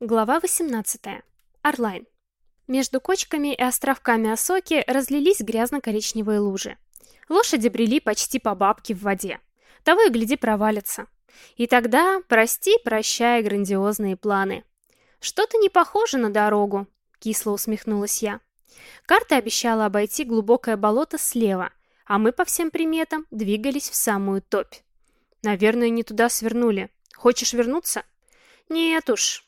Глава 18. Орлайн. Между кочками и островками осоки разлились грязно-коричневые лужи. Лошади брели почти по бабке в воде. Того и гляди провалится. И тогда прости, прощай грандиозные планы. Что-то не похоже на дорогу, кисло усмехнулась я. Карта обещала обойти глубокое болото слева, а мы по всем приметам двигались в самую топь. Наверное, не туда свернули. Хочешь вернуться? Нет уж,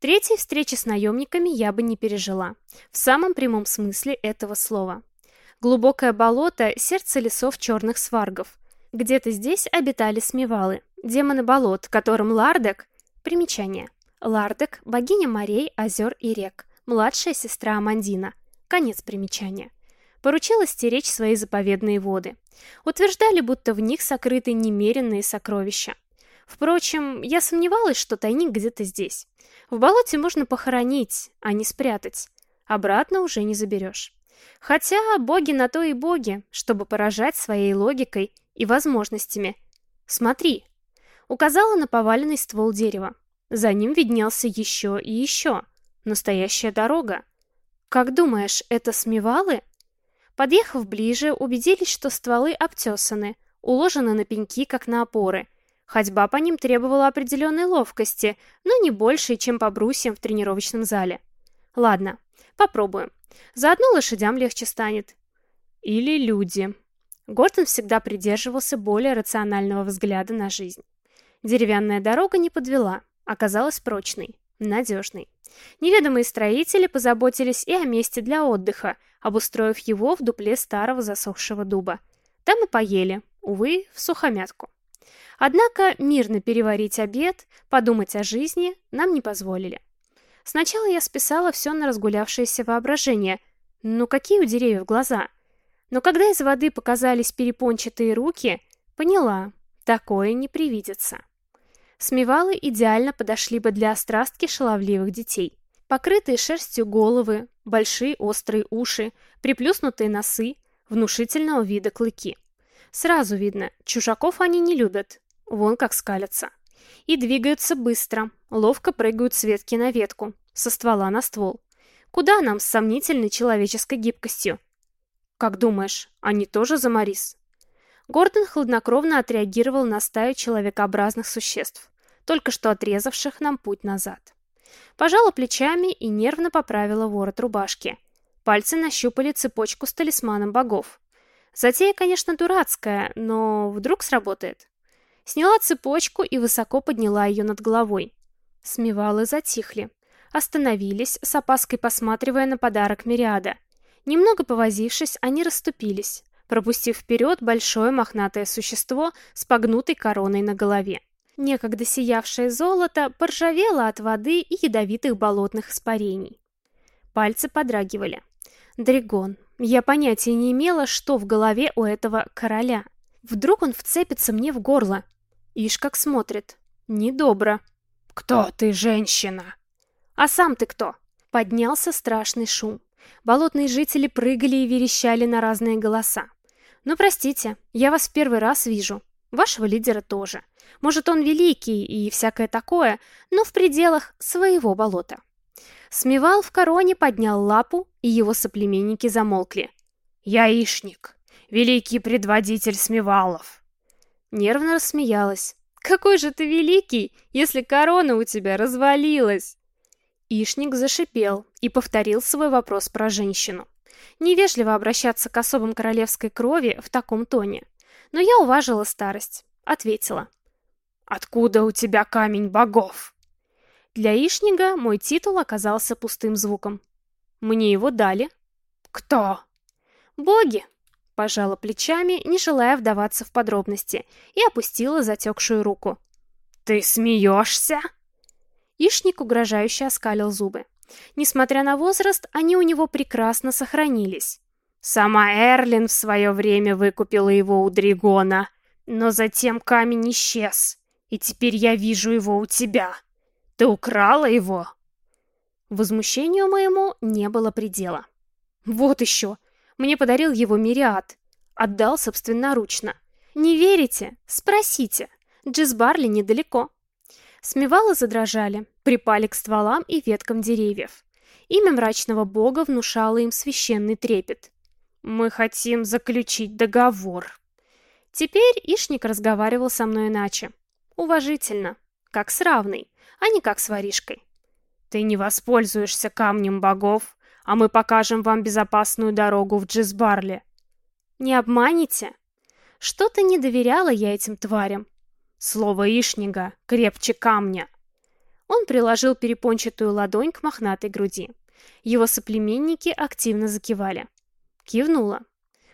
Третьей встречи с наемниками я бы не пережила. В самом прямом смысле этого слова. Глубокое болото – сердце лесов черных сваргов. Где-то здесь обитали смевалы, демоны болот, которым Лардек – примечание. Лардек – богиня морей, озер и рек, младшая сестра Амандина. Конец примечания. Поручила стеречь свои заповедные воды. Утверждали, будто в них сокрыты немеренные сокровища. Впрочем, я сомневалась, что тайник где-то здесь. В болоте можно похоронить, а не спрятать. Обратно уже не заберешь. Хотя боги на то и боги, чтобы поражать своей логикой и возможностями. Смотри. Указала на поваленный ствол дерева. За ним виднелся еще и еще. Настоящая дорога. Как думаешь, это смевалы? Подъехав ближе, убедились, что стволы обтесаны, уложены на пеньки, как на опоры – Ходьба по ним требовала определенной ловкости, но не больше, чем по брусьям в тренировочном зале. Ладно, попробуем. Заодно лошадям легче станет. Или люди. Гортон всегда придерживался более рационального взгляда на жизнь. Деревянная дорога не подвела, оказалась прочной, надежной. Неведомые строители позаботились и о месте для отдыха, обустроив его в дупле старого засохшего дуба. Там и поели, увы, в сухомятку. Однако мирно переварить обед, подумать о жизни нам не позволили. Сначала я списала все на разгулявшееся воображение. Ну какие у деревьев глаза? Но когда из воды показались перепончатые руки, поняла, такое не привидится. Смевалы идеально подошли бы для острастки шаловливых детей. Покрытые шерстью головы, большие острые уши, приплюснутые носы, внушительного вида клыки. Сразу видно, чужаков они не любят, Вон как скалятся. И двигаются быстро, ловко прыгают с ветки на ветку, со ствола на ствол. Куда нам с сомнительной человеческой гибкостью? Как думаешь, они тоже за Марис? Гордон хладнокровно отреагировал на стаю человекообразных существ, только что отрезавших нам путь назад. Пожала плечами и нервно поправила ворот рубашки. Пальцы нащупали цепочку с талисманом богов. Затея, конечно, дурацкая, но вдруг сработает. Сняла цепочку и высоко подняла ее над головой. Смевалы затихли. Остановились, с опаской посматривая на подарок Мириада. Немного повозившись, они расступились, пропустив вперед большое мохнатое существо с погнутой короной на голове. Некогда сиявшее золото поржавело от воды и ядовитых болотных испарений. Пальцы подрагивали. Дригон. Я понятия не имела, что в голове у этого короля. Вдруг он вцепится мне в горло. Ишь как смотрит. Недобро. «Кто ты, женщина?» «А сам ты кто?» Поднялся страшный шум. Болотные жители прыгали и верещали на разные голоса. «Ну, простите, я вас в первый раз вижу. Вашего лидера тоже. Может, он великий и всякое такое, но в пределах своего болота». Смевал в короне поднял лапу, и его соплеменники замолкли. «Я Ишник, великий предводитель Смевалов. Нервно рассмеялась. «Какой же ты великий, если корона у тебя развалилась!» Ишник зашипел и повторил свой вопрос про женщину. Невежливо обращаться к особам королевской крови в таком тоне. Но я уважила старость. Ответила. «Откуда у тебя камень богов?» Для Ишнига мой титул оказался пустым звуком. Мне его дали. «Кто?» «Боги!» Пожала плечами, не желая вдаваться в подробности, и опустила затекшую руку. «Ты смеешься?» Ишник угрожающе оскалил зубы. Несмотря на возраст, они у него прекрасно сохранились. Сама Эрлин в свое время выкупила его у Дригона, но затем камень исчез, и теперь я вижу его у тебя. Ты украла его?» Возмущению моему не было предела. «Вот еще! Мне подарил его Мириад. Отдал собственноручно. Не верите? Спросите. Джизбарли недалеко. Смевалы задрожали, припали к стволам и веткам деревьев. Имя мрачного бога внушало им священный трепет. «Мы хотим заключить договор». Теперь Ишник разговаривал со мной иначе. Уважительно, как с равной, а не как с воришкой. «Ты не воспользуешься камнем богов, а мы покажем вам безопасную дорогу в Джизбарле». «Не обманете?» Что-то не доверяла я этим тварям. Слово Ишнига крепче камня. Он приложил перепончатую ладонь к мохнатой груди. Его соплеменники активно закивали. Кивнула.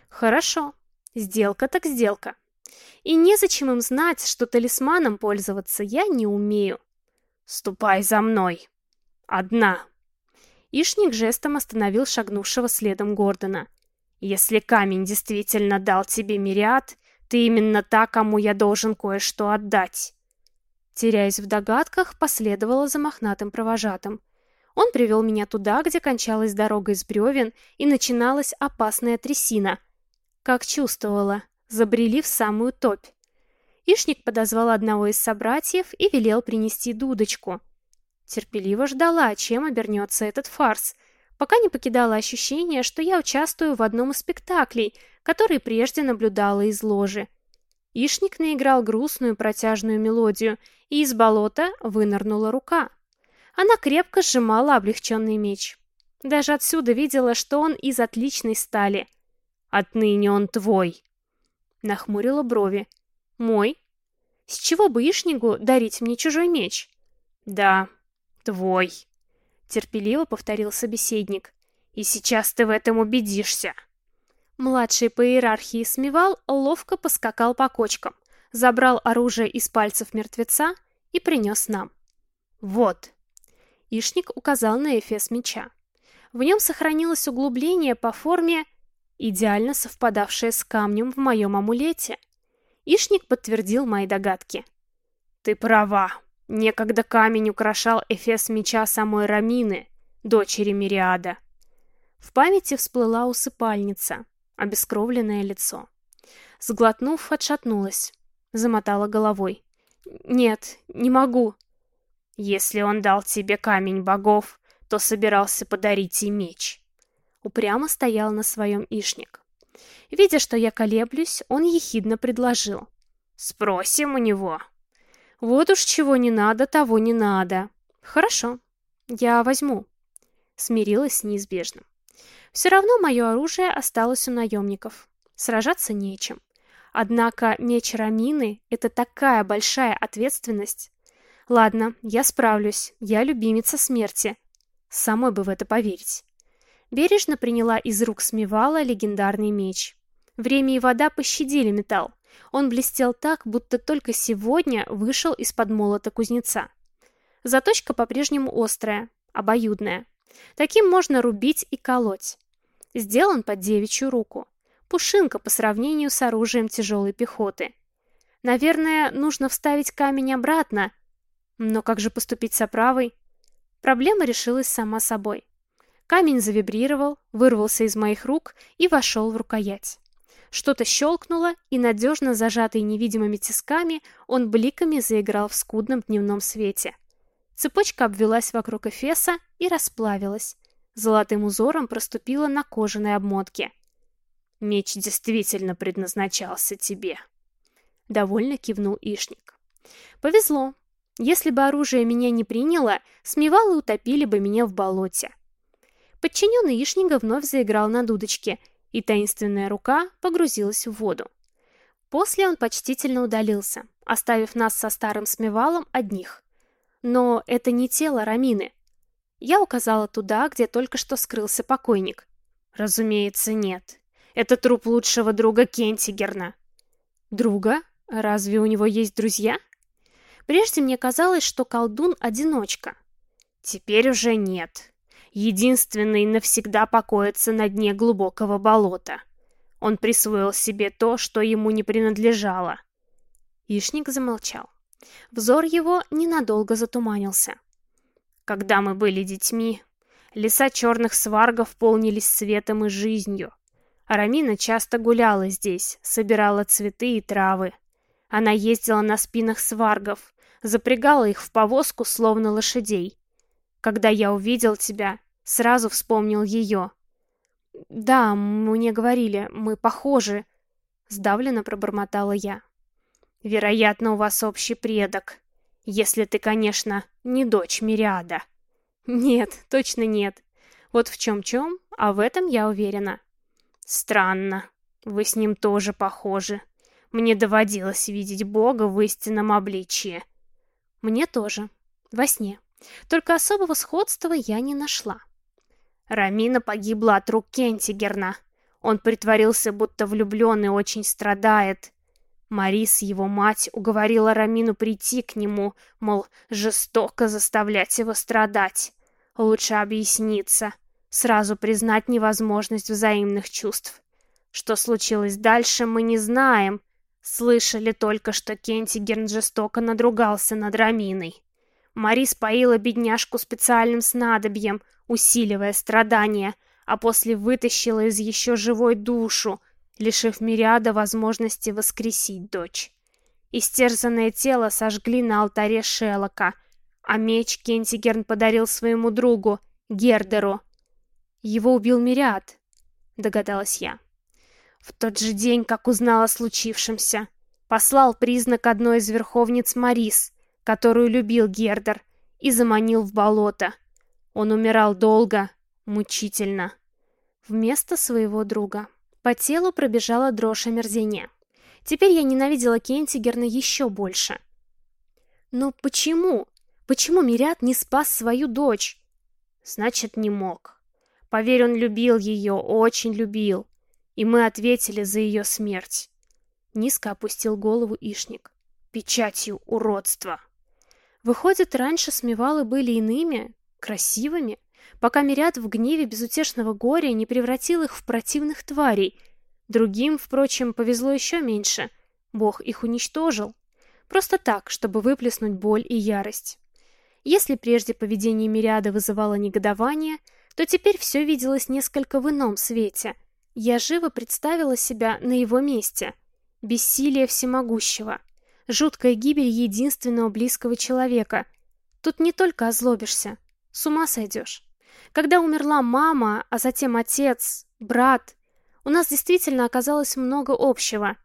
«Хорошо. Сделка так сделка. И незачем им знать, что талисманом пользоваться я не умею. Ступай за мной. Одна». Ишник жестом остановил шагнувшего следом Гордона. Если камень действительно дал тебе мириад, ты именно та, кому я должен кое-что отдать. Теряясь в догадках, последовала за мохнатым провожатым. Он привел меня туда, где кончалась дорога из бревен и начиналась опасная трясина. Как чувствовала, забрели в самую топь. Ишник подозвал одного из собратьев и велел принести дудочку. Терпеливо ждала, чем обернется этот фарс, пока не покидало ощущение, что я участвую в одном из спектаклей, который прежде наблюдала из ложи. Ишник наиграл грустную протяжную мелодию, и из болота вынырнула рука. Она крепко сжимала облегченный меч. Даже отсюда видела, что он из отличной стали. «Отныне он твой!» Нахмурила брови. «Мой? С чего бы Ишнигу дарить мне чужой меч?» «Да, твой!» терпеливо повторил собеседник. И сейчас ты в этом убедишься. Младший по иерархии смевал ловко поскакал по кочкам, забрал оружие из пальцев мертвеца и принес нам. Вот. Ишник указал на эфес меча. В нем сохранилось углубление по форме, идеально совпадавшее с камнем в моем амулете. Ишник подтвердил мои догадки. «Ты права», Некогда камень украшал эфес меча самой Рамины, дочери Мириада. В памяти всплыла усыпальница, обескровленное лицо. Сглотнув, отшатнулась, замотала головой. «Нет, не могу». «Если он дал тебе камень богов, то собирался подарить и меч». Упрямо стоял на своем ишник. Видя, что я колеблюсь, он ехидно предложил. «Спросим у него». Вот уж чего не надо, того не надо. Хорошо, я возьму. Смирилась с неизбежным. Все равно мое оружие осталось у наемников. Сражаться нечем. Однако меч Рамины — это такая большая ответственность. Ладно, я справлюсь, я любимица смерти. Самой бы в это поверить. Бережно приняла из рук смевала легендарный меч. Время и вода пощадили металл. Он блестел так, будто только сегодня вышел из-под молота кузнеца. Заточка по-прежнему острая, обоюдная. Таким можно рубить и колоть. Сделан под девичью руку. Пушинка по сравнению с оружием тяжелой пехоты. Наверное, нужно вставить камень обратно. Но как же поступить с оправой? Проблема решилась сама собой. Камень завибрировал, вырвался из моих рук и вошел в рукоять. Что-то щелкнуло, и надежно зажатый невидимыми тисками, он бликами заиграл в скудном дневном свете. Цепочка обвелась вокруг эфеса и расплавилась. Золотым узором проступила на кожаной обмотке. «Меч действительно предназначался тебе», — довольно кивнул Ишник. «Повезло. Если бы оружие меня не приняло, смевалы утопили бы меня в болоте». Подчиненный Ишнига вновь заиграл на дудочке — и таинственная рука погрузилась в воду. После он почтительно удалился, оставив нас со старым смевалом одних. Но это не тело Рамины. Я указала туда, где только что скрылся покойник. Разумеется, нет. Это труп лучшего друга Кентигерна. Друга? Разве у него есть друзья? Прежде мне казалось, что колдун — одиночка. Теперь уже нет единственный навсегда покоится на дне глубокого болота. Он присвоил себе то, что ему не принадлежало. Ишник замолчал. Взор его ненадолго затуманился. Когда мы были детьми, леса черных сваргов полнились светом и жизнью. Арамина часто гуляла здесь, собирала цветы и травы. Она ездила на спинах сваргов, запрягала их в повозку, словно лошадей. Когда я увидел тебя, сразу вспомнил ее. «Да, мне говорили, мы похожи», — сдавленно пробормотала я. «Вероятно, у вас общий предок, если ты, конечно, не дочь Мириада». «Нет, точно нет. Вот в чем-чем, а в этом я уверена». «Странно. Вы с ним тоже похожи. Мне доводилось видеть Бога в истинном обличье». «Мне тоже. Во сне. Только особого сходства я не нашла». Рамина погибла от рук Кентигерна. Он притворился, будто влюблен и очень страдает. Марис, его мать, уговорила Рамину прийти к нему, мол, жестоко заставлять его страдать. Лучше объясниться, сразу признать невозможность взаимных чувств. Что случилось дальше, мы не знаем. Слышали только, что Кентигерн жестоко надругался над Раминой. Марис поила бедняжку специальным снадобьем, усиливая страдания, а после вытащила из еще живой душу, лишив Мириада возможности воскресить дочь. Истерзанное тело сожгли на алтаре Шелока, а меч Кентигерн подарил своему другу, Гердеру. Его убил Мириад, догадалась я. В тот же день, как узнал о случившемся, послал признак одной из верховниц Марис, которую любил Гердер, и заманил в болото. Он умирал долго, мучительно. Вместо своего друга. По телу пробежала дрожь омерзения. Теперь я ненавидела Кентигерна еще больше. Но почему? Почему Мирят не спас свою дочь? Значит, не мог. Поверь, он любил ее, очень любил. И мы ответили за ее смерть. Низко опустил голову Ишник. Печатью уродства. Выходит, раньше смевалы были иными, красивыми, пока Мириад в гневе безутешного горя не превратил их в противных тварей. Другим, впрочем, повезло еще меньше. Бог их уничтожил. Просто так, чтобы выплеснуть боль и ярость. Если прежде поведение Мириада вызывало негодование, то теперь все виделось несколько в ином свете. Я живо представила себя на его месте. Бессилие всемогущего — жуткая гибель единственного близкого человека. Тут не только озлобишься, с ума сойдешь. Когда умерла мама, а затем отец, брат, у нас действительно оказалось много общего.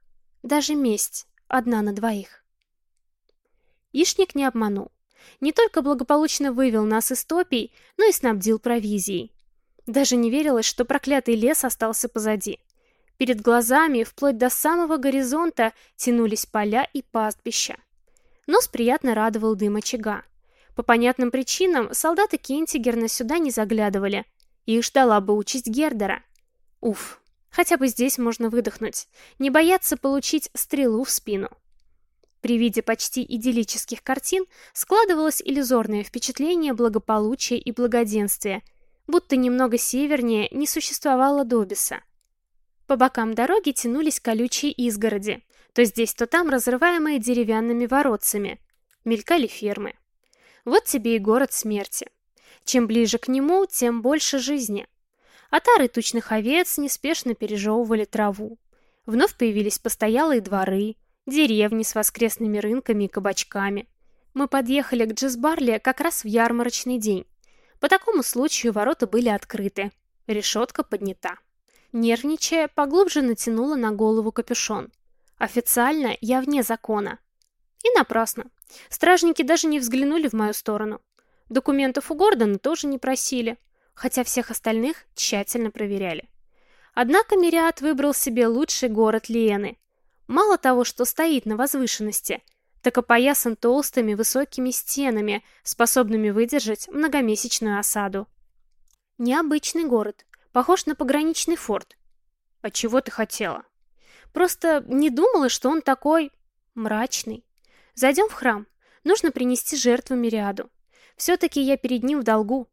Даже месть, одна на двоих. Ишник не обманул. Не только благополучно вывел нас из топий, но и снабдил провизией. Даже не верилось, что проклятый лес остался позади. Перед глазами, вплоть до самого горизонта, тянулись поля и пастбища. Нос приятно радовал дым очага. По понятным причинам солдаты Кентигерна сюда не заглядывали. Их ждала бы участь Гердера. Уф, хотя бы здесь можно выдохнуть, не бояться получить стрелу в спину. При виде почти идиллических картин складывалось иллюзорное впечатление благополучия и благоденствия, будто немного севернее не существовало Добиса. По бокам дороги тянулись колючие изгороди, то здесь, то там разрываемые деревянными воротцами. Мелькали фермы. Вот тебе и город смерти. Чем ближе к нему, тем больше жизни. Отары тучных овец неспешно пережевывали траву. Вновь появились постоялые дворы, деревни с воскресными рынками и кабачками. Мы подъехали к Джизбарле как раз в ярмарочный день. По такому случаю ворота были открыты. Решетка поднята. Нервничая, поглубже натянула на голову капюшон. Официально я вне закона. И напрасно. Стражники даже не взглянули в мою сторону. Документов у Гордона тоже не просили, хотя всех остальных тщательно проверяли. Однако Мириад выбрал себе лучший город Лиены. Мало того, что стоит на возвышенности, так опоясан толстыми высокими стенами, способными выдержать многомесячную осаду. Необычный город, Похож на пограничный форт. А чего ты хотела? Просто не думала, что он такой... мрачный. Зайдем в храм. Нужно принести жертву Мириаду. Все-таки я перед ним в долгу.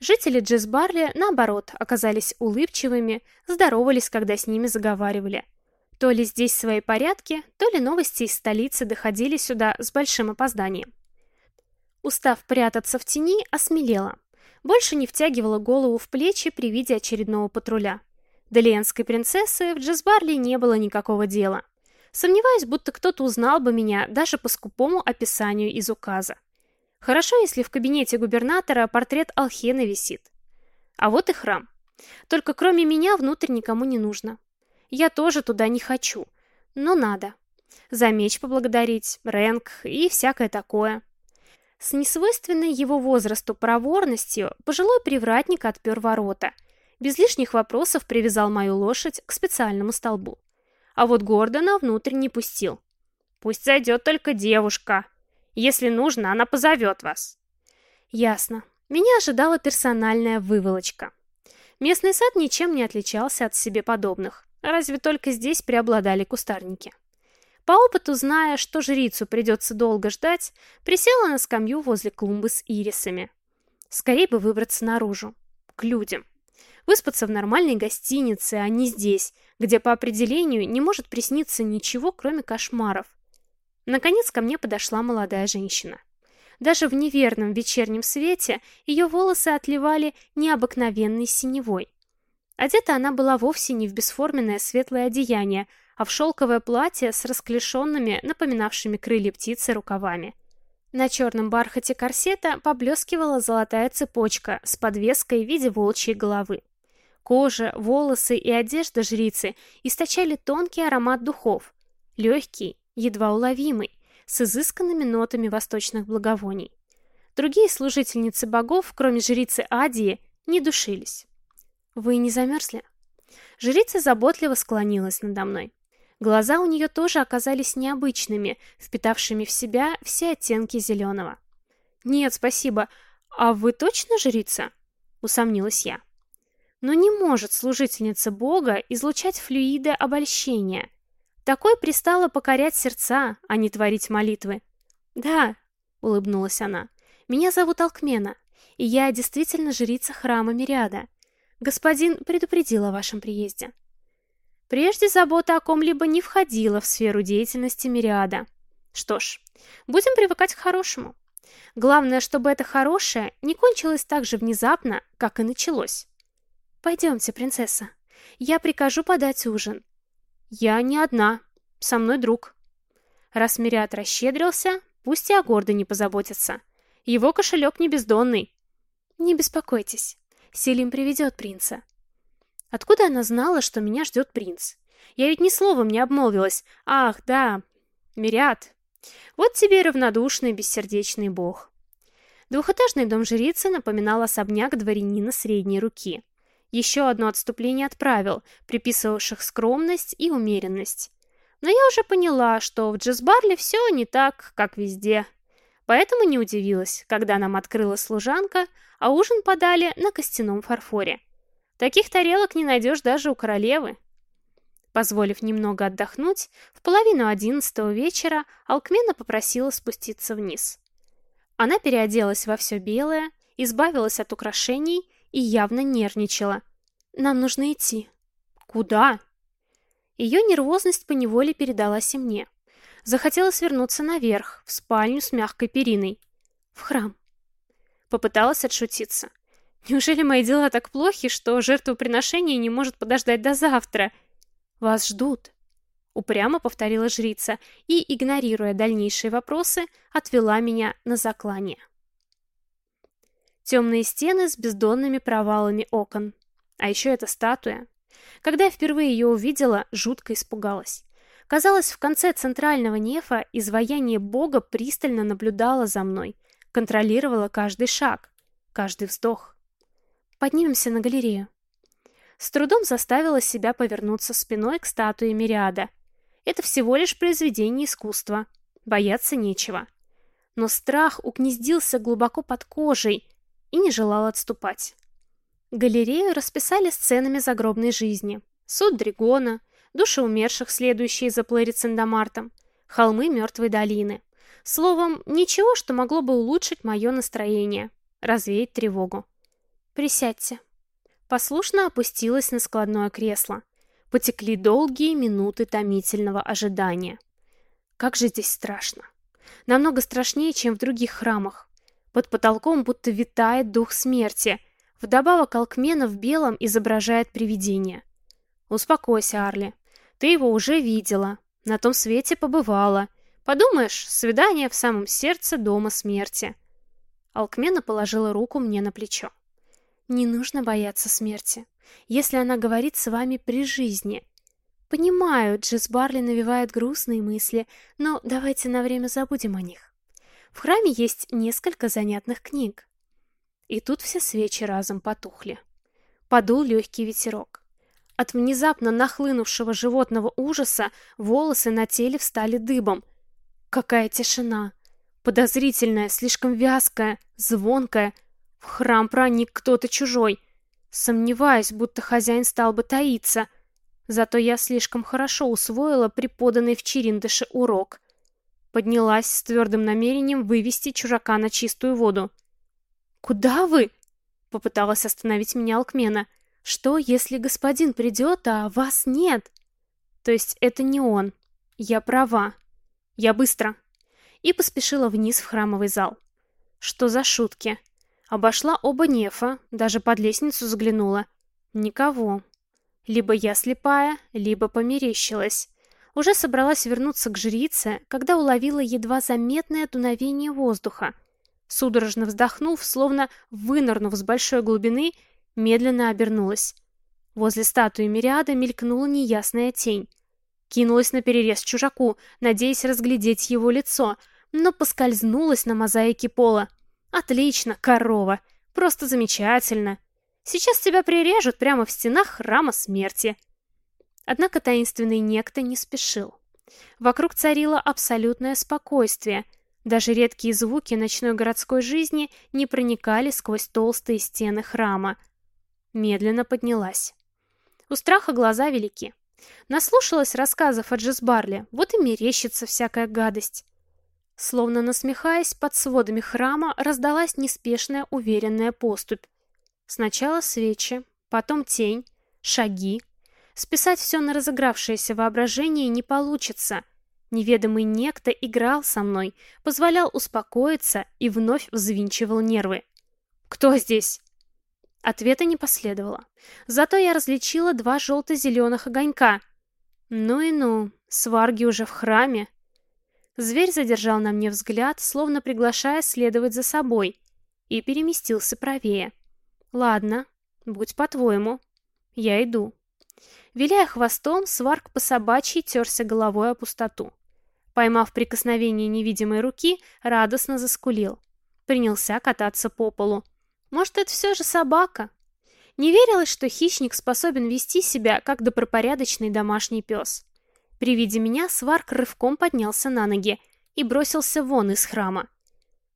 Жители Джесбарли, наоборот, оказались улыбчивыми, здоровались, когда с ними заговаривали. То ли здесь свои порядки, то ли новости из столицы доходили сюда с большим опозданием. Устав прятаться в тени, осмелела больше не втягивала голову в плечи при виде очередного патруля. До Ленской принцессы в Джазбарли не было никакого дела. Сомневаюсь, будто кто-то узнал бы меня даже по скупому описанию из указа. Хорошо, если в кабинете губернатора портрет Алхена висит. А вот и храм. Только кроме меня внутрь никому не нужно. Я тоже туда не хочу, но надо. За меч поблагодарить, рэнк и всякое такое. С несвойственной его возрасту проворностью пожилой привратник отпер ворота. Без лишних вопросов привязал мою лошадь к специальному столбу. А вот Гордона внутрь не пустил. «Пусть зайдет только девушка. Если нужно, она позовет вас». Ясно. Меня ожидала персональная выволочка. Местный сад ничем не отличался от себе подобных, разве только здесь преобладали кустарники. По опыту, зная, что жрицу придется долго ждать, присела на скамью возле клумбы с ирисами. Скорее бы выбраться наружу, к людям. Выспаться в нормальной гостинице, а не здесь, где по определению не может присниться ничего, кроме кошмаров. Наконец ко мне подошла молодая женщина. Даже в неверном вечернем свете ее волосы отливали необыкновенной синевой. Одета она была вовсе не в бесформенное светлое одеяние, а в шелковое платье с расклешенными, напоминавшими крылья птицы, рукавами. На черном бархате корсета поблескивала золотая цепочка с подвеской в виде волчьей головы. Кожа, волосы и одежда жрицы источали тонкий аромат духов, легкий, едва уловимый, с изысканными нотами восточных благовоний. Другие служительницы богов, кроме жрицы Адии, не душились. «Вы не замерзли?» Жрица заботливо склонилась надо мной. Глаза у нее тоже оказались необычными, впитавшими в себя все оттенки зеленого. «Нет, спасибо. А вы точно жрица?» — усомнилась я. Но не может служительница Бога излучать флюиды обольщения. Такой пристало покорять сердца, а не творить молитвы. «Да», — улыбнулась она, — «меня зовут Алкмена, и я действительно жрица храма Мириада. Господин предупредил о вашем приезде». Прежде забота о ком-либо не входила в сферу деятельности Мириада. Что ж, будем привыкать к хорошему. Главное, чтобы это хорошее не кончилось так же внезапно, как и началось. Пойдемте, принцесса. Я прикажу подать ужин. Я не одна. Со мной друг. Раз Мириад расщедрился, пусть и о Гордо не позаботится. Его кошелек не бездонный. Не беспокойтесь. Селим приведет принца. Откуда она знала, что меня ждет принц? Я ведь ни словом не обмолвилась. Ах, да, Мириад. Вот тебе равнодушный, бессердечный бог. Двухэтажный дом жрицы напоминал особняк дворянина средней руки. Еще одно отступление от правил, приписывавших скромность и умеренность. Но я уже поняла, что в Джесбарле все не так, как везде. Поэтому не удивилась, когда нам открыла служанка, а ужин подали на костяном фарфоре. Таких тарелок не найдешь даже у королевы. Позволив немного отдохнуть, в половину одиннадцатого вечера Алкмена попросила спуститься вниз. Она переоделась во все белое, избавилась от украшений и явно нервничала. «Нам нужно идти». «Куда?» Ее нервозность поневоле передалась и мне. Захотелось вернуться наверх, в спальню с мягкой периной. В храм. Попыталась отшутиться. Неужели мои дела так плохи, что жертвоприношение не может подождать до завтра? Вас ждут. Упрямо повторила жрица и, игнорируя дальнейшие вопросы, отвела меня на заклание. Темные стены с бездонными провалами окон. А еще эта статуя. Когда я впервые ее увидела, жутко испугалась. Казалось, в конце центрального нефа изваяние бога пристально наблюдало за мной, контролировало каждый шаг, каждый вздох. Поднимемся на галерею. С трудом заставила себя повернуться спиной к статуе Мириада. Это всего лишь произведение искусства. Бояться нечего. Но страх угнездился глубоко под кожей и не желал отступать. Галерею расписали сценами загробной жизни. Суд Дригона, души умерших, следующие за Плэрицендомартом, холмы мертвой долины. Словом, ничего, что могло бы улучшить мое настроение, развеять тревогу. «Присядьте». Послушно опустилась на складное кресло. Потекли долгие минуты томительного ожидания. Как же здесь страшно. Намного страшнее, чем в других храмах. Под потолком будто витает дух смерти. Вдобавок Алкмена в белом изображает привидение. Успокойся, Арли. Ты его уже видела. На том свете побывала. Подумаешь, свидание в самом сердце дома смерти. Алкмена положила руку мне на плечо. Не нужно бояться смерти, если она говорит с вами при жизни. Понимаю, Джесс Барли навевает грустные мысли, но давайте на время забудем о них. В храме есть несколько занятных книг. И тут все свечи разом потухли. Подул легкий ветерок. От внезапно нахлынувшего животного ужаса волосы на теле встали дыбом. Какая тишина! Подозрительная, слишком вязкая, звонкая. В храм проник кто-то чужой. Сомневаюсь, будто хозяин стал бы таиться. Зато я слишком хорошо усвоила преподанный в Чириндыше урок. Поднялась с твердым намерением вывести чужака на чистую воду. «Куда вы?» — попыталась остановить меня Алкмена. «Что, если господин придет, а вас нет?» «То есть это не он. Я права. Я быстро». И поспешила вниз в храмовый зал. Что за шутки? Обошла оба нефа, даже под лестницу заглянула. Никого. Либо я слепая, либо померещилась. Уже собралась вернуться к жрице, когда уловила едва заметное дуновение воздуха. Судорожно вздохнув, словно вынырнув с большой глубины, медленно обернулась. Возле статуи Мириада мелькнула неясная тень. Кинулась на перерез чужаку, надеясь разглядеть его лицо, но поскользнулась на мозаике пола. «Отлично, корова! Просто замечательно! Сейчас тебя прирежут прямо в стенах храма смерти!» Однако таинственный некто не спешил. Вокруг царило абсолютное спокойствие. Даже редкие звуки ночной городской жизни не проникали сквозь толстые стены храма. Медленно поднялась. У страха глаза велики. Наслушалась рассказов о Джесбарле, вот и мерещится всякая гадость. Словно насмехаясь, под сводами храма раздалась неспешная уверенная поступь. Сначала свечи, потом тень, шаги, Списать все на разыгравшееся воображение не получится. Неведомый некто играл со мной, позволял успокоиться и вновь взвинчивал нервы. «Кто здесь?» Ответа не последовало. Зато я различила два желто-зеленых огонька. Ну и ну, сварги уже в храме. Зверь задержал на мне взгляд, словно приглашая следовать за собой, и переместился правее. «Ладно, будь по-твоему. Я иду». Виляя хвостом, сварк по собачьей терся головой о пустоту. Поймав прикосновение невидимой руки, радостно заскулил. Принялся кататься по полу. Может, это все же собака? Не верилось, что хищник способен вести себя, как добропорядочный домашний пес. При виде меня сварк рывком поднялся на ноги и бросился вон из храма.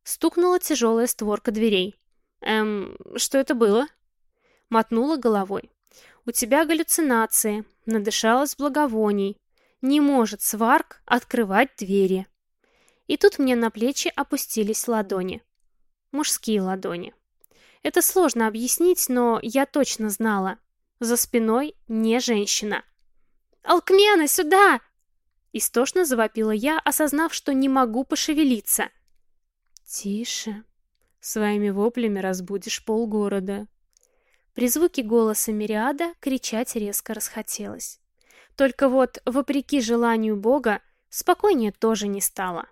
Стукнула тяжелая створка дверей. «Эм, что это было?» Мотнула головой. У тебя галлюцинации, надышалась благовоний. Не может сварк открывать двери. И тут мне на плечи опустились ладони. Мужские ладони. Это сложно объяснить, но я точно знала. За спиной не женщина. «Алкмена, сюда!» Истошно завопила я, осознав, что не могу пошевелиться. «Тише. Своими воплями разбудишь полгорода», при звуке голоса Мириада кричать резко расхотелось. Только вот, вопреки желанию Бога, спокойнее тоже не стало.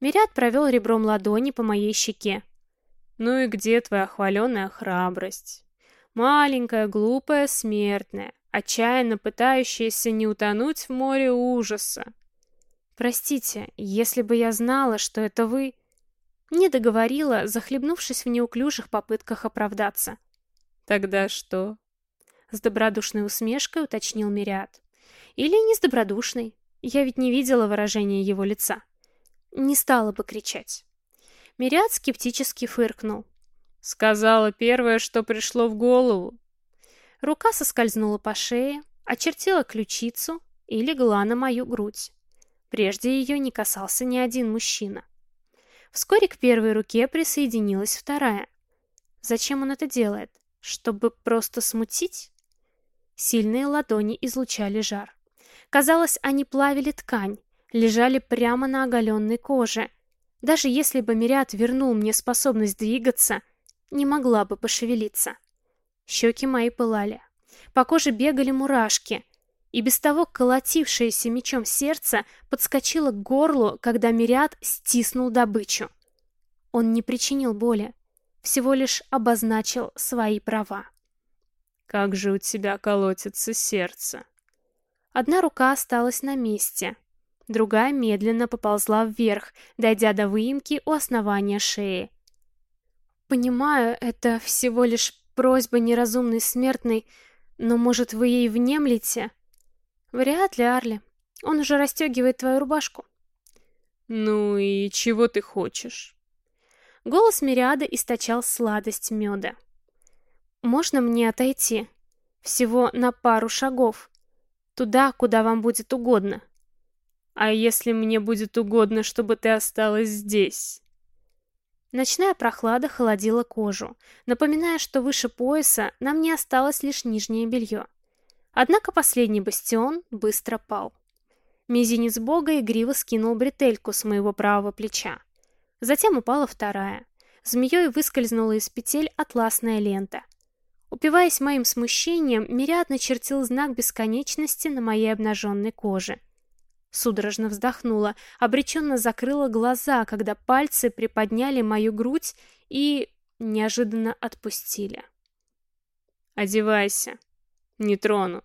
Мириад провел ребром ладони по моей щеке. «Ну и где твоя хваленая храбрость? Маленькая, глупая, смертная, отчаянно пытающаяся не утонуть в море ужаса. Простите, если бы я знала, что это вы...» Не договорила, захлебнувшись в неуклюжих попытках оправдаться. Тогда что? С добродушной усмешкой уточнил Мириад. Или не с добродушной. Я ведь не видела выражения его лица. Не стала бы кричать. Мириад скептически фыркнул. Сказала первое, что пришло в голову. Рука соскользнула по шее, очертила ключицу и легла на мою грудь. Прежде ее не касался ни один мужчина. Вскоре к первой руке присоединилась вторая. Зачем он это делает? Чтобы просто смутить? Сильные ладони излучали жар. Казалось, они плавили ткань, лежали прямо на оголенной коже. Даже если бы Мириад вернул мне способность двигаться, не могла бы пошевелиться. Щеки мои пылали. По коже бегали мурашки. и без того колотившееся мечом сердце подскочило к горлу, когда Мириад стиснул добычу. Он не причинил боли, всего лишь обозначил свои права. «Как же у тебя колотится сердце!» Одна рука осталась на месте, другая медленно поползла вверх, дойдя до выемки у основания шеи. «Понимаю, это всего лишь просьба неразумной смертной, но, может, вы ей внемлете?» «Вряд ли, Арли. Он уже расстегивает твою рубашку». «Ну и чего ты хочешь?» Голос Мириады источал сладость меда. «Можно мне отойти? Всего на пару шагов. Туда, куда вам будет угодно. А если мне будет угодно, чтобы ты осталась здесь? Ночная прохлада холодила кожу, напоминая, что выше пояса нам не осталось лишь нижнее белье. Однако последний бастион быстро пал. Мизинец бога игриво скинул бретельку с моего правого плеча. Затем упала вторая. Змеей выскользнула из петель атласная лента. Упиваясь моим смущением, Мириад начертил знак бесконечности на моей обнаженной коже. Судорожно вздохнула, обреченно закрыла глаза, когда пальцы приподняли мою грудь и неожиданно отпустили. «Одевайся. Не трону».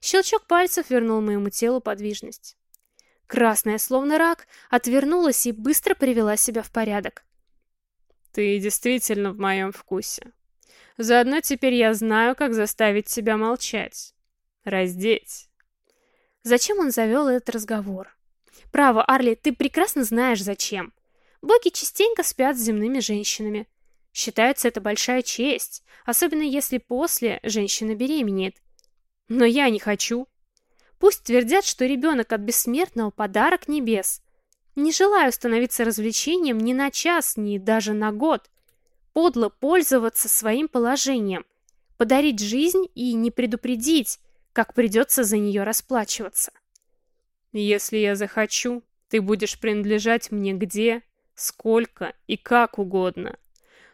Щелчок пальцев вернул моему телу подвижность. Красная, словно рак, отвернулась и быстро привела себя в порядок. «Ты действительно в моем вкусе», Заодно теперь я знаю, как заставить тебя молчать. Раздеть. Зачем он завел этот разговор? Право, Арли, ты прекрасно знаешь, зачем. Боги частенько спят с земными женщинами. Считается это большая честь, особенно если после женщина беременеет. Но я не хочу. Пусть твердят, что ребенок от бессмертного подарок небес. Не желаю становиться развлечением ни на час, ни даже на год подло пользоваться своим положением, подарить жизнь и не предупредить, как придется за нее расплачиваться. Если я захочу, ты будешь принадлежать мне где, сколько и как угодно.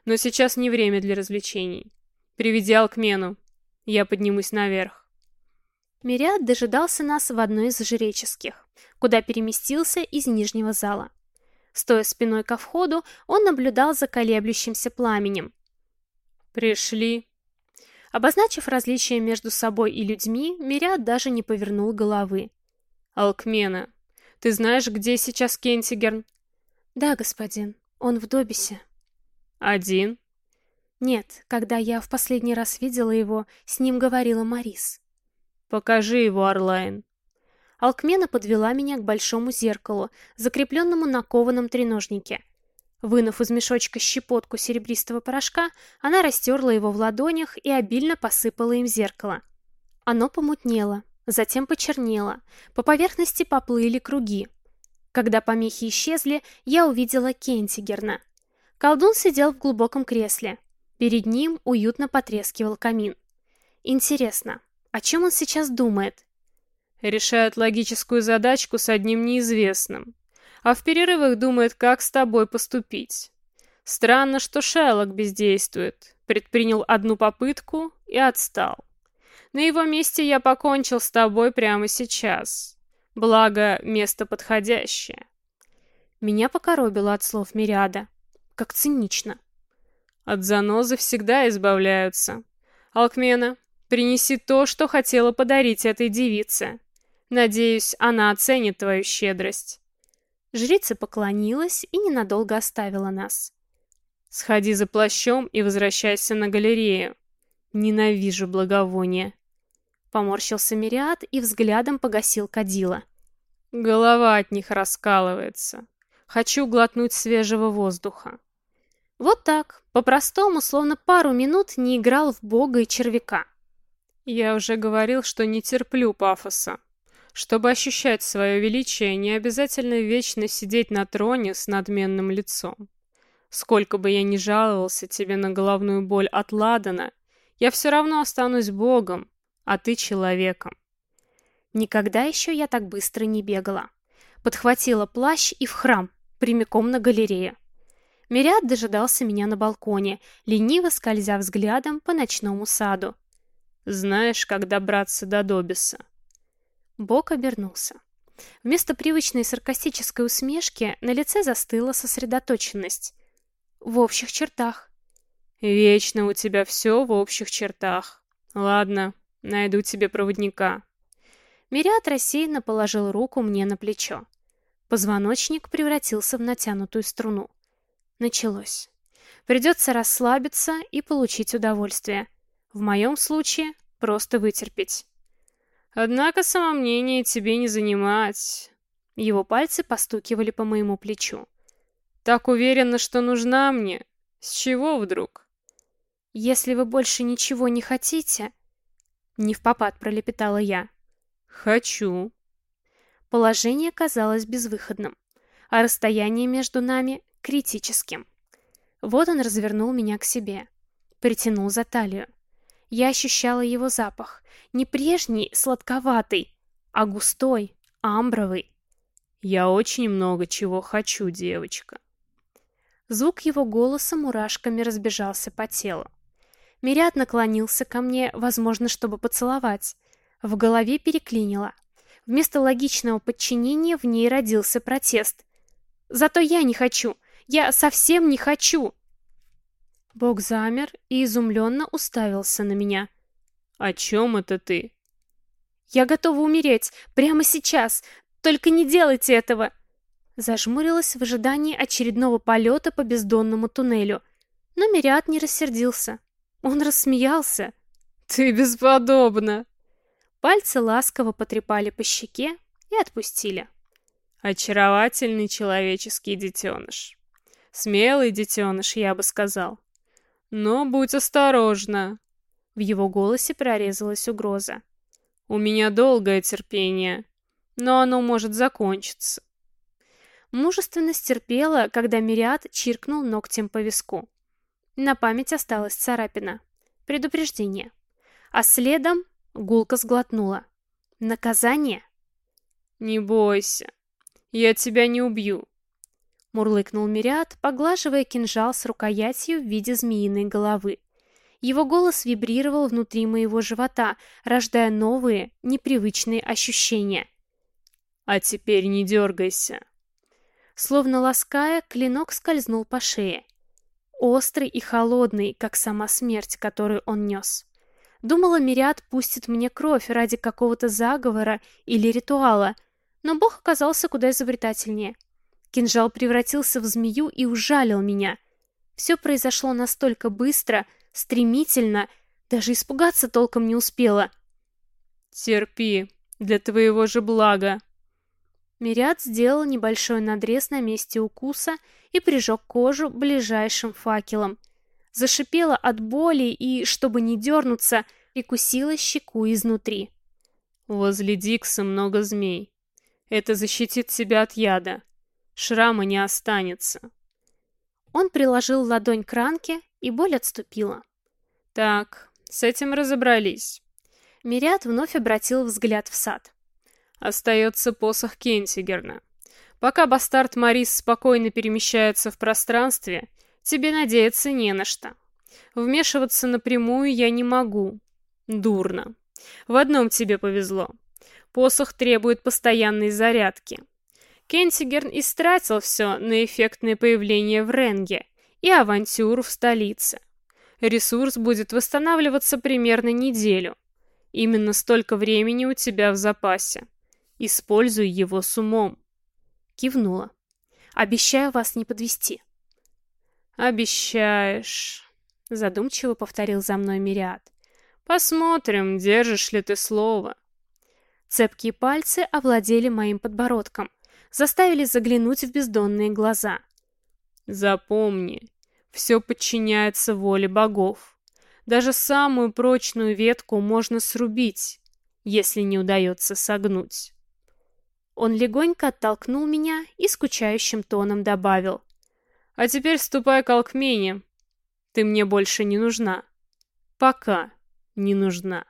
Но сейчас не время для развлечений. Приведи Алкмену. Я поднимусь наверх. Мириад дожидался нас в одной из жреческих, куда переместился из нижнего зала. Стоя спиной ко входу, он наблюдал за колеблющимся пламенем. «Пришли». Обозначив различия между собой и людьми, Мириад даже не повернул головы. «Алкмена, ты знаешь, где сейчас Кентигерн?» «Да, господин. Он в Добисе». «Один?» «Нет, когда я в последний раз видела его, с ним говорила Марис». «Покажи его, Орлайн». Алкмена подвела меня к большому зеркалу, закрепленному на кованом треножнике. Вынув из мешочка щепотку серебристого порошка, она растерла его в ладонях и обильно посыпала им зеркало. Оно помутнело, затем почернело, по поверхности поплыли круги. Когда помехи исчезли, я увидела Кентигерна. Колдун сидел в глубоком кресле. Перед ним уютно потрескивал камин. Интересно, о чем он сейчас думает? решает логическую задачку с одним неизвестным, а в перерывах думает, как с тобой поступить. Странно, что Шерлок бездействует, предпринял одну попытку и отстал. На его месте я покончил с тобой прямо сейчас. Благо, место подходящее. Меня покоробило от слов Мириада. Как цинично. От занозы всегда избавляются. Алкмена, принеси то, что хотела подарить этой девице. Надеюсь, она оценит твою щедрость. Жрица поклонилась и ненадолго оставила нас. Сходи за плащом и возвращайся на галерею. Ненавижу благовония. Поморщился Мириад и взглядом погасил кадила. Голова от них раскалывается. Хочу глотнуть свежего воздуха. Вот так, по-простому, словно пару минут не играл в бога и червяка. Я уже говорил, что не терплю пафоса. Чтобы ощущать свое величие, не обязательно вечно сидеть на троне с надменным лицом. Сколько бы я ни жаловался тебе на головную боль от Ладана, я все равно останусь богом, а ты человеком. Никогда еще я так быстро не бегала. Подхватила плащ и в храм, прямиком на галерею. Мириад дожидался меня на балконе, лениво скользя взглядом по ночному саду. «Знаешь, как добраться до Добиса?» Бог обернулся. Вместо привычной саркастической усмешки на лице застыла сосредоточенность. В общих чертах. «Вечно у тебя все в общих чертах. Ладно, найду тебе проводника». Мириад рассеянно положил руку мне на плечо. Позвоночник превратился в натянутую струну. Началось. Придется расслабиться и получить удовольствие. В моем случае просто вытерпеть. Однако самомнение тебе не занимать. Его пальцы постукивали по моему плечу. Так уверена, что нужна мне. С чего вдруг? Если вы больше ничего не хотите... Не в попад пролепетала я. Хочу. Положение казалось безвыходным, а расстояние между нами критическим. Вот он развернул меня к себе, притянул за талию. Я ощущала его запах, не прежний, сладковатый, а густой, амбровый. «Я очень много чего хочу, девочка». Звук его голоса мурашками разбежался по телу. Мирят наклонился ко мне, возможно, чтобы поцеловать. В голове переклинило. Вместо логичного подчинения в ней родился протест. «Зато я не хочу! Я совсем не хочу!» Бог замер и изумленно уставился на меня. «О чем это ты?» «Я готова умереть! Прямо сейчас! Только не делайте этого!» Зажмурилась в ожидании очередного полета по бездонному туннелю. Но Мириад не рассердился. Он рассмеялся. «Ты бесподобна!» Пальцы ласково потрепали по щеке и отпустили. «Очаровательный человеческий детеныш. Смелый детеныш, я бы сказал. Но будь осторожна. В его голосе прорезалась угроза. У меня долгое терпение, но оно может закончиться. Мужественность терпела, когда Мириад чиркнул ногтем по виску. На память осталась царапина. Предупреждение. А следом гулко сглотнула. Наказание? Не бойся. Я тебя не убью. Мурлыкнул Мириад, поглаживая кинжал с рукоятью в виде змеиной головы. Его голос вибрировал внутри моего живота, рождая новые, непривычные ощущения. «А теперь не дергайся». Словно лаская, клинок скользнул по шее. Острый и холодный, как сама смерть, которую он нес. Думала, Мириад пустит мне кровь ради какого-то заговора или ритуала, но бог оказался куда изобретательнее. Кинжал превратился в змею и ужалил меня. Все произошло настолько быстро, стремительно, даже испугаться толком не успела. «Терпи, для твоего же блага». Мириад сделал небольшой надрез на месте укуса и прижег кожу ближайшим факелом. Зашипела от боли и, чтобы не дернуться, прикусила щеку изнутри. «Возле Дикса много змей. Это защитит тебя от яда. Шрама не останется. Он приложил ладонь к ранке, и боль отступила. Так, с этим разобрались. Мириад вновь обратил взгляд в сад. Остается посох Кентигерна. Пока бастард Марис спокойно перемещается в пространстве, тебе надеяться не на что. Вмешиваться напрямую я не могу. Дурно. В одном тебе повезло. Посох требует постоянной зарядки. Кентигерн истратил все на эффектное появление в Ренге и авантюру в столице. Ресурс будет восстанавливаться примерно неделю. Именно столько времени у тебя в запасе. Используй его с умом. Кивнула. Обещаю вас не подвести. Обещаешь, задумчиво повторил за мной Мириад. Посмотрим, держишь ли ты слово. Цепкие пальцы овладели моим подбородком, заставили заглянуть в бездонные глаза. Запомни, все подчиняется воле богов. Даже самую прочную ветку можно срубить, если не удается согнуть. Он легонько оттолкнул меня и скучающим тоном добавил. «А теперь ступай к Алкмене. Ты мне больше не нужна. Пока не нужна».